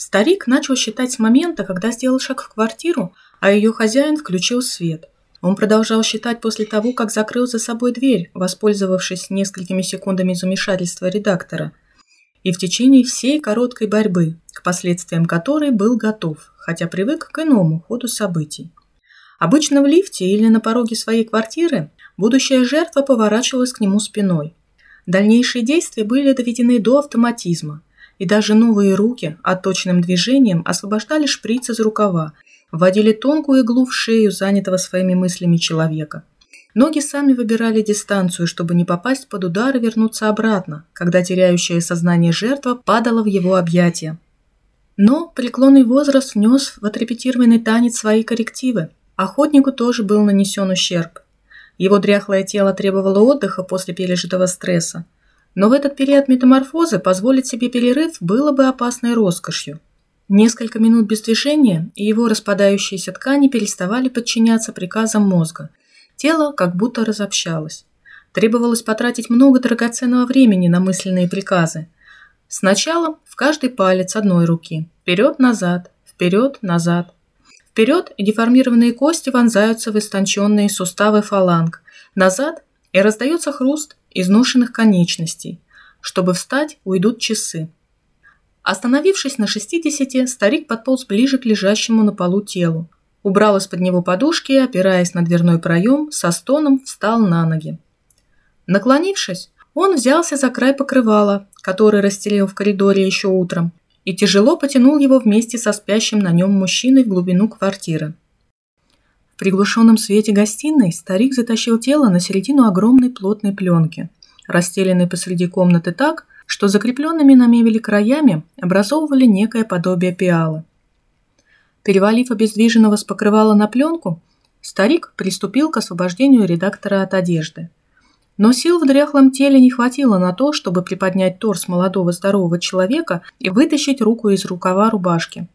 Старик начал считать с момента, когда сделал шаг в квартиру, а ее хозяин включил свет. Он продолжал считать после того, как закрыл за собой дверь, воспользовавшись несколькими секундами замешательства редактора, и в течение всей короткой борьбы, к последствиям которой был готов, хотя привык к иному ходу событий. Обычно в лифте или на пороге своей квартиры будущая жертва поворачивалась к нему спиной. Дальнейшие действия были доведены до автоматизма, и даже новые руки отточенным движением освобождали шприц из рукава, вводили тонкую иглу в шею занятого своими мыслями человека. Ноги сами выбирали дистанцию, чтобы не попасть под удар и вернуться обратно, когда теряющее сознание жертва падала в его объятия. Но преклонный возраст внес в отрепетированный танец свои коррективы. Охотнику тоже был нанесен ущерб. Его дряхлое тело требовало отдыха после пережитого стресса. Но в этот период метаморфозы позволить себе перерыв было бы опасной роскошью. Несколько минут без движения, и его распадающиеся ткани переставали подчиняться приказам мозга. Тело как будто разобщалось. Требовалось потратить много драгоценного времени на мысленные приказы. Сначала в каждый палец одной руки. Вперед-назад, вперед-назад. Вперед деформированные кости вонзаются в истонченные суставы фаланг. Назад и раздается хруст изношенных конечностей. Чтобы встать, уйдут часы. Остановившись на 60, старик подполз ближе к лежащему на полу телу. Убрал из-под него подушки и, опираясь на дверной проем, со стоном встал на ноги. Наклонившись, он взялся за край покрывала, который расстелил в коридоре еще утром, и тяжело потянул его вместе со спящим на нем мужчиной в глубину квартиры. В приглушенном свете гостиной старик затащил тело на середину огромной плотной пленки, расстеленной посреди комнаты так, что закрепленными на мебели краями образовывали некое подобие пиала. Перевалив обездвиженного с покрывала на пленку, старик приступил к освобождению редактора от одежды. Но сил в дряхлом теле не хватило на то, чтобы приподнять торс молодого здорового человека и вытащить руку из рукава рубашки.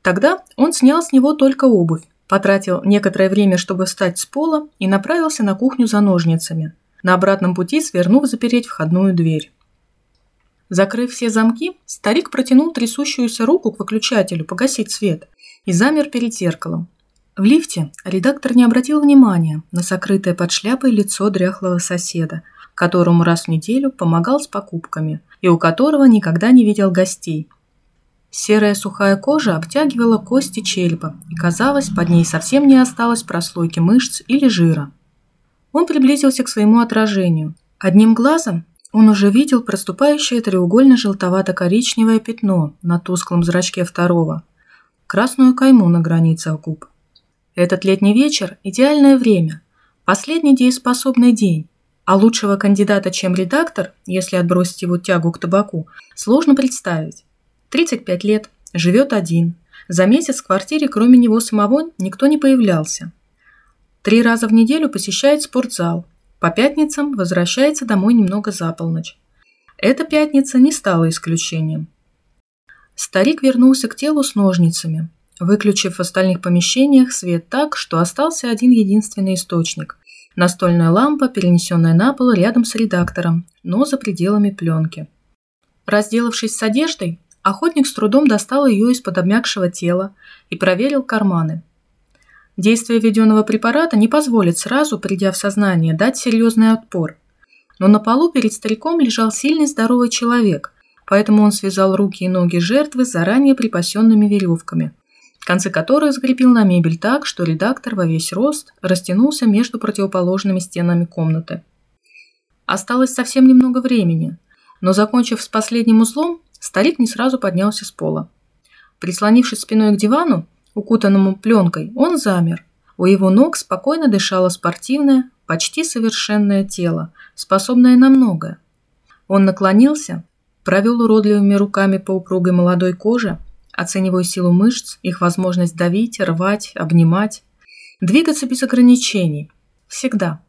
Тогда он снял с него только обувь, потратил некоторое время, чтобы встать с пола и направился на кухню за ножницами, на обратном пути свернув запереть входную дверь. Закрыв все замки, старик протянул трясущуюся руку к выключателю погасить свет и замер перед зеркалом. В лифте редактор не обратил внимания на сокрытое под шляпой лицо дряхлого соседа, которому раз в неделю помогал с покупками и у которого никогда не видел гостей. Серая сухая кожа обтягивала кости черепа, и казалось, под ней совсем не осталось прослойки мышц или жира. Он приблизился к своему отражению. Одним глазом он уже видел проступающее треугольно-желтовато-коричневое пятно на тусклом зрачке второго, красную кайму на границе губ. Этот летний вечер – идеальное время, последний дееспособный день, а лучшего кандидата, чем редактор, если отбросить его тягу к табаку, сложно представить. 35 лет, живет один, за месяц в квартире кроме него самого никто не появлялся. Три раза в неделю посещает спортзал – по пятницам возвращается домой немного за полночь. Эта пятница не стала исключением. Старик вернулся к телу с ножницами, выключив в остальных помещениях свет так, что остался один единственный источник – настольная лампа, перенесенная на пол рядом с редактором, но за пределами пленки. Разделавшись с одеждой, охотник с трудом достал ее из-под обмякшего тела и проверил карманы – Действие введенного препарата не позволит сразу, придя в сознание, дать серьезный отпор. Но на полу перед стариком лежал сильный здоровый человек, поэтому он связал руки и ноги жертвы заранее припасенными веревками, концы которых закрепил на мебель так, что редактор во весь рост растянулся между противоположными стенами комнаты. Осталось совсем немного времени, но, закончив с последним узлом, старик не сразу поднялся с пола. Прислонившись спиной к дивану, укутанному пленкой, он замер. У его ног спокойно дышало спортивное, почти совершенное тело, способное на многое. Он наклонился, провел уродливыми руками по упругой молодой коже, оценивая силу мышц, их возможность давить, рвать, обнимать, двигаться без ограничений. Всегда.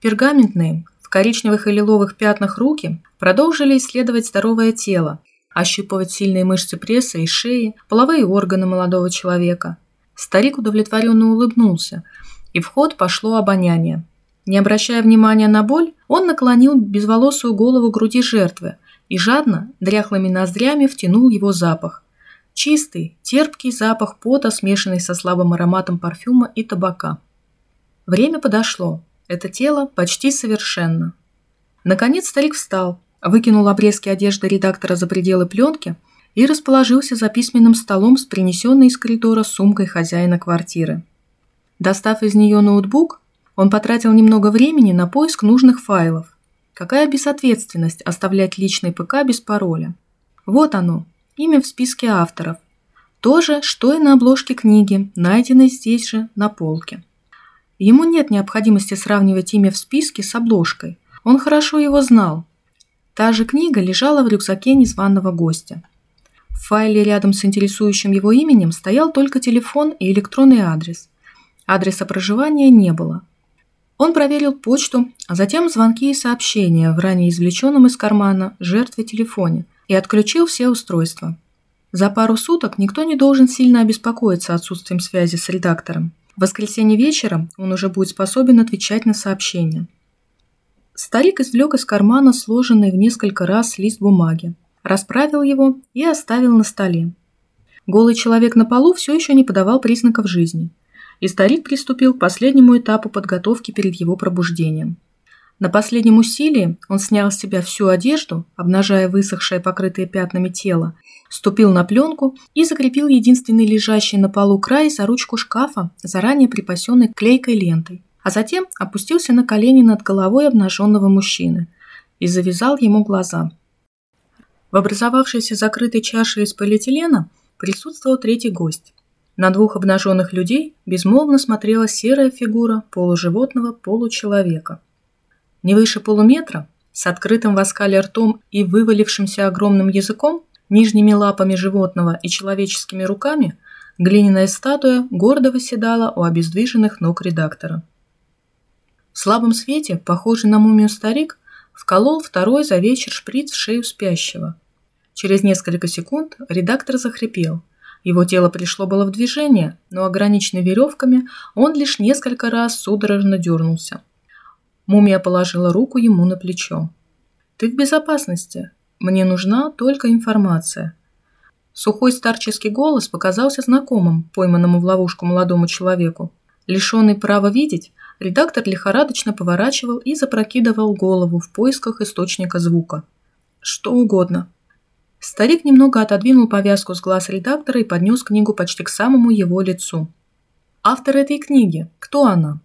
Пергаментные, в коричневых и лиловых пятнах руки продолжили исследовать здоровое тело, ощупывать сильные мышцы пресса и шеи, половые органы молодого человека. Старик удовлетворенно улыбнулся, и в ход пошло обоняние. Не обращая внимания на боль, он наклонил безволосую голову груди жертвы и жадно, дряхлыми ноздрями втянул его запах. Чистый, терпкий запах пота, смешанный со слабым ароматом парфюма и табака. Время подошло. Это тело почти совершенно. Наконец старик встал, выкинул обрезки одежды редактора за пределы пленки и расположился за письменным столом с принесенной из коридора сумкой хозяина квартиры. Достав из нее ноутбук, он потратил немного времени на поиск нужных файлов. Какая безответственность оставлять личный ПК без пароля. Вот оно, имя в списке авторов. То же, что и на обложке книги, найденной здесь же на полке. Ему нет необходимости сравнивать имя в списке с обложкой. Он хорошо его знал. Та же книга лежала в рюкзаке незваного гостя. В файле рядом с интересующим его именем стоял только телефон и электронный адрес. Адреса проживания не было. Он проверил почту, а затем звонки и сообщения в ранее извлеченном из кармана жертве телефоне и отключил все устройства. За пару суток никто не должен сильно обеспокоиться отсутствием связи с редактором. В воскресенье вечером он уже будет способен отвечать на сообщения. Старик извлек из кармана сложенный в несколько раз лист бумаги, расправил его и оставил на столе. Голый человек на полу все еще не подавал признаков жизни, и старик приступил к последнему этапу подготовки перед его пробуждением. На последнем усилии он снял с себя всю одежду, обнажая высохшее покрытое пятнами тело, ступил на пленку и закрепил единственный лежащий на полу край за ручку шкафа, заранее припасенной клейкой лентой, а затем опустился на колени над головой обнаженного мужчины и завязал ему глаза. В образовавшейся закрытой чаше из полиэтилена присутствовал третий гость. На двух обнаженных людей безмолвно смотрела серая фигура полуживотного получеловека – не выше полуметра, с открытым в оскале ртом и вывалившимся огромным языком, нижними лапами животного и человеческими руками, глиняная статуя гордо восседала у обездвиженных ног редактора. Слабом свете, похожий на мумию старик, вколол второй за вечер шприц в шею спящего. Через несколько секунд редактор захрипел. Его тело пришло было в движение, но ограниченный веревками он лишь несколько раз судорожно дернулся. Мумия положила руку ему на плечо. «Ты в безопасности. Мне нужна только информация». Сухой старческий голос показался знакомым, пойманному в ловушку молодому человеку. Лишенный права видеть, редактор лихорадочно поворачивал и запрокидывал голову в поисках источника звука. Что угодно. Старик немного отодвинул повязку с глаз редактора и поднес книгу почти к самому его лицу. «Автор этой книги. Кто она?»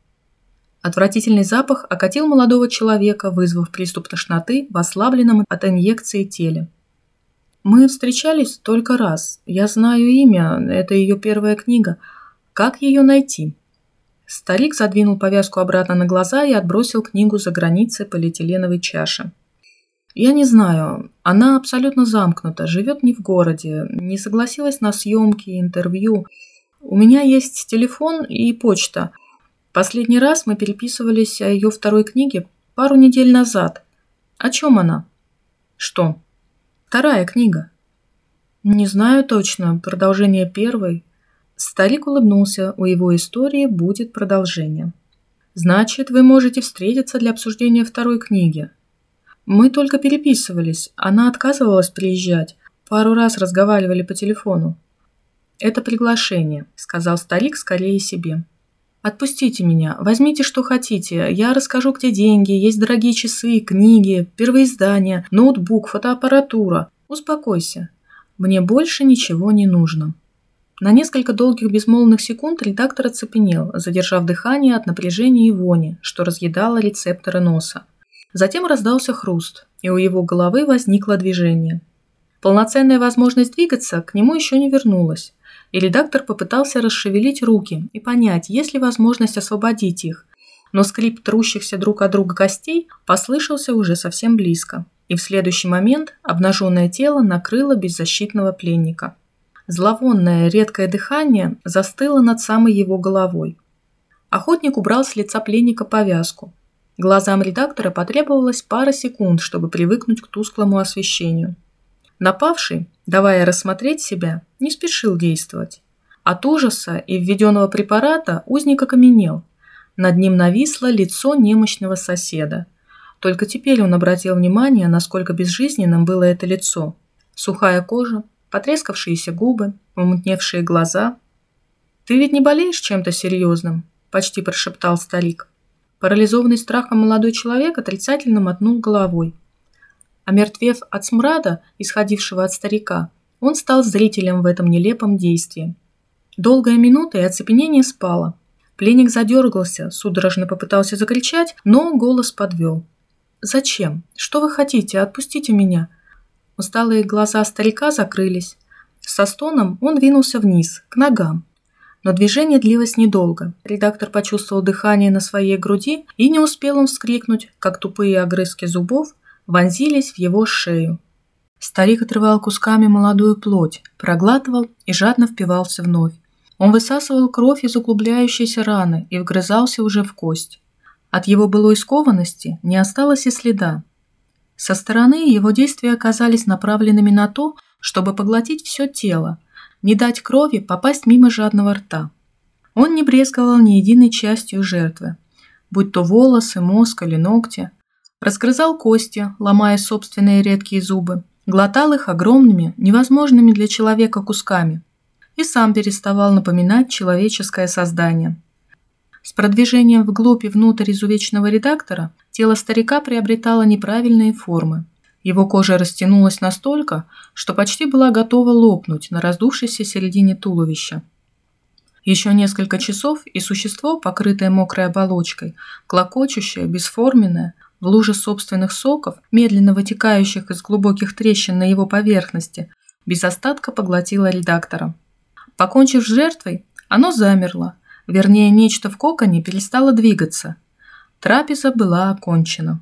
Отвратительный запах окатил молодого человека, вызвав приступ тошноты в ослабленном от инъекции теле. «Мы встречались только раз. Я знаю имя, это ее первая книга. Как ее найти?» Старик задвинул повязку обратно на глаза и отбросил книгу за границы полиэтиленовой чаши. «Я не знаю. Она абсолютно замкнута, живет не в городе, не согласилась на съемки, интервью. У меня есть телефон и почта – Последний раз мы переписывались о ее второй книге пару недель назад. О чем она? Что? Вторая книга. Не знаю точно, продолжение первой. Старик улыбнулся, у его истории будет продолжение. Значит, вы можете встретиться для обсуждения второй книги. Мы только переписывались, она отказывалась приезжать. Пару раз разговаривали по телефону. «Это приглашение», — сказал старик скорее себе. Отпустите меня, возьмите что хотите, я расскажу, где деньги, есть дорогие часы, книги, первоиздания, ноутбук, фотоаппаратура. Успокойся. Мне больше ничего не нужно. На несколько долгих безмолвных секунд редактор оцепенел, задержав дыхание от напряжения и вони, что разъедало рецепторы носа. Затем раздался хруст, и у его головы возникло движение. Полноценная возможность двигаться к нему еще не вернулась и редактор попытался расшевелить руки и понять, есть ли возможность освободить их. Но скрип трущихся друг от друга костей послышался уже совсем близко, и в следующий момент обнаженное тело накрыло беззащитного пленника. Зловонное редкое дыхание застыло над самой его головой. Охотник убрал с лица пленника повязку. Глазам редактора потребовалось пара секунд, чтобы привыкнуть к тусклому освещению. Напавший, давая рассмотреть себя, не спешил действовать. От ужаса и введенного препарата узник окаменел. Над ним нависло лицо немощного соседа. Только теперь он обратил внимание, насколько безжизненным было это лицо. Сухая кожа, потрескавшиеся губы, помутневшие глаза. «Ты ведь не болеешь чем-то серьезным?» – почти прошептал старик. Парализованный страхом молодой человек отрицательно мотнул головой. Омертвев от смрада, исходившего от старика, он стал зрителем в этом нелепом действии. Долгая минута, и оцепенение спало. Пленник задергался, судорожно попытался закричать, но голос подвел. «Зачем? Что вы хотите? Отпустите меня!» Усталые глаза старика закрылись. Со стоном он двинулся вниз, к ногам. Но движение длилось недолго. Редактор почувствовал дыхание на своей груди, и не успел он вскрикнуть, как тупые огрызки зубов вонзились в его шею. Старик отрывал кусками молодую плоть, проглатывал и жадно впивался вновь. Он высасывал кровь из углубляющейся раны и вгрызался уже в кость. От его былой скованности не осталось и следа. Со стороны его действия оказались направленными на то, чтобы поглотить все тело, не дать крови попасть мимо жадного рта. Он не брезговал ни единой частью жертвы, будь то волосы, мозг или ногти. Разгрызал кости, ломая собственные редкие зубы, глотал их огромными, невозможными для человека кусками и сам переставал напоминать человеческое создание. С продвижением вглубь и внутрь изувеченного редактора тело старика приобретало неправильные формы. Его кожа растянулась настолько, что почти была готова лопнуть на раздувшейся середине туловища. Еще несколько часов, и существо, покрытое мокрой оболочкой, клокочущее, бесформенное, в луже собственных соков, медленно вытекающих из глубоких трещин на его поверхности, без остатка поглотило редактора. Покончив с жертвой, оно замерло, вернее, нечто в коконе перестало двигаться. Трапеза была окончена.